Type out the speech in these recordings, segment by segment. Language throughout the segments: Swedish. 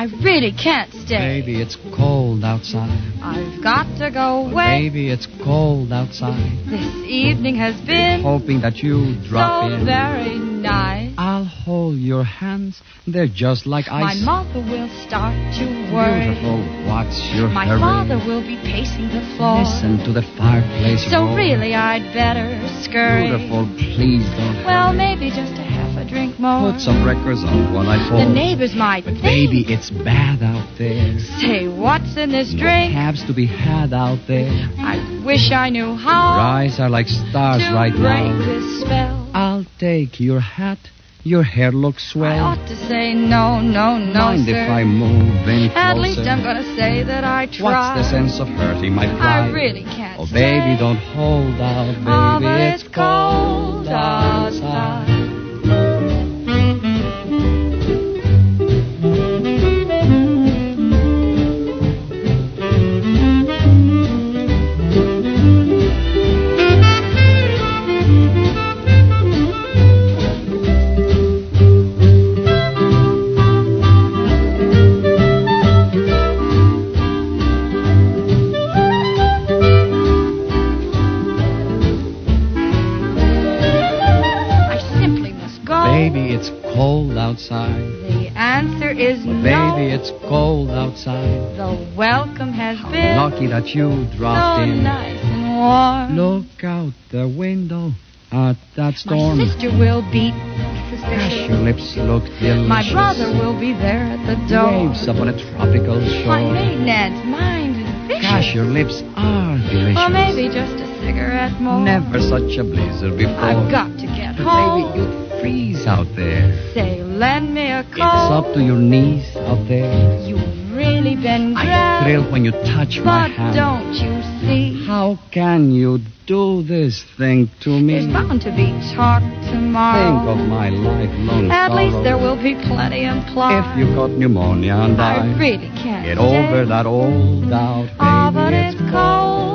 I really can't stay. Baby, it's cold outside. I've got to go away. Baby, it's cold outside. This evening has been Hoping that you drop so in. very nice. I'll hold your hands. They're just like ice. My mother will start to worry. Beautiful. What's your My hurry? father will be pacing the floor. Listen to the fireplace So really, I'd better scurry. Beautiful, please don't Well, hurry. maybe just a half a drink more. Put some records on while I fall. The neighbors might But think. baby, it's bad out there. Say, what's in this No drink? cabs to be had out there. I wish I knew how. Your eyes are like stars to right break now. this spell. I'll take your hat. Your hair looks swell. I ought to say no, no, no, Mind sir. if I move in closer? At least I'm gonna say that I tried. What's the sense of hurting my pride? I really can't Oh, baby, don't hold out, baby. Oh, but it's it's cold outside. I Baby, it's cold outside. The answer is But no. baby, it's cold outside. The welcome has been Lucky that you so dropped in. nice and warm. Look out the window at that storm. My sister will be Gosh, your lips look delicious. My brother will be there at the door. Waves upon a tropical shore. My maiden aunt's mind is vicious. Gosh, your lips are delicious. Or maybe just a cigarette more. Never such a blizzard before. I've got to get home. baby, you'd freeze out there. Say, lend me a It's up to your knees out there. You've really been I dressed. thrill when you touch my hand. But don't you see? How can you do this thing to me? There's bound to be talk tomorrow. Think of my lifelong At sorrow. least there will be plenty implied. If you got pneumonia and I die, really can't get over that old doubt. Oh, but it's cold outside.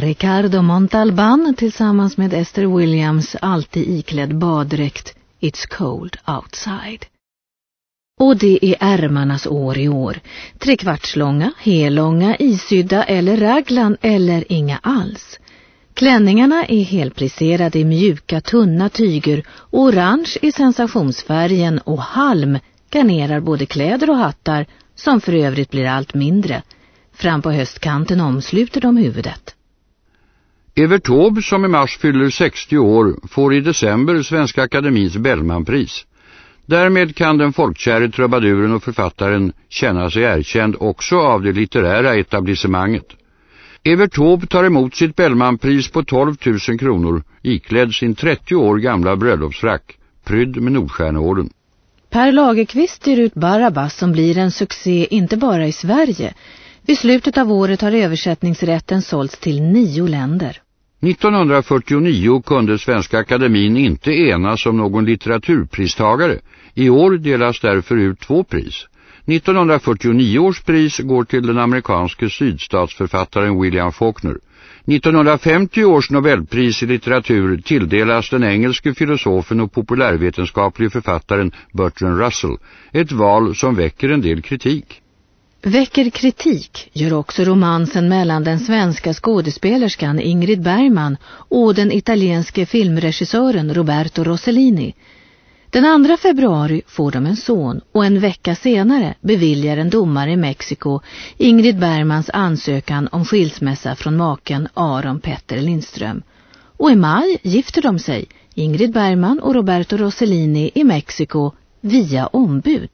Ricardo Montalban tillsammans med Esther Williams alltid iklädd baddräkt It's cold outside. Och det är ärmarnas år i år. Trekvartslånga, hellånga, isydda eller raglan eller inga alls. Klänningarna är helplisserade i mjuka tunna tyger och orange i sensationsfärgen och halm garnerar både kläder och hattar som för övrigt blir allt mindre. Fram på höstkanten omsluter de huvudet. Evert Taube som i mars fyller 60 år får i december Svenska Akademins Bellmanpris. Därmed kan den folkkäre trubaduren och författaren känna sig erkänd också av det litterära etablissemanget. Evert Taube tar emot sitt Bellmanpris på 12 000 kronor iklädd sin 30 år gamla bröllopsfrack, prydd med Nordstjärneorden. Per Lagerqvist ger ut Barabbas som blir en succé inte bara i Sverige. Vid slutet av året har översättningsrätten sålts till nio länder. 1949 kunde Svenska Akademin inte enas om någon litteraturpristagare. I år delas därför ut två pris. 1949 års pris går till den amerikanske sydstatsförfattaren William Faulkner. 1950 års Nobelpris i litteratur tilldelas den engelske filosofen och populärvetenskaplige författaren Bertrand Russell. Ett val som väcker en del kritik. Väcker kritik gör också romansen mellan den svenska skådespelerskan Ingrid Bergman och den italienske filmregissören Roberto Rossellini. Den 2 februari får de en son och en vecka senare beviljar en domare i Mexiko Ingrid Bergmans ansökan om skilsmässa från maken Aron Petter Lindström. Och i maj gifter de sig, Ingrid Bergman och Roberto Rossellini i Mexiko, via ombud.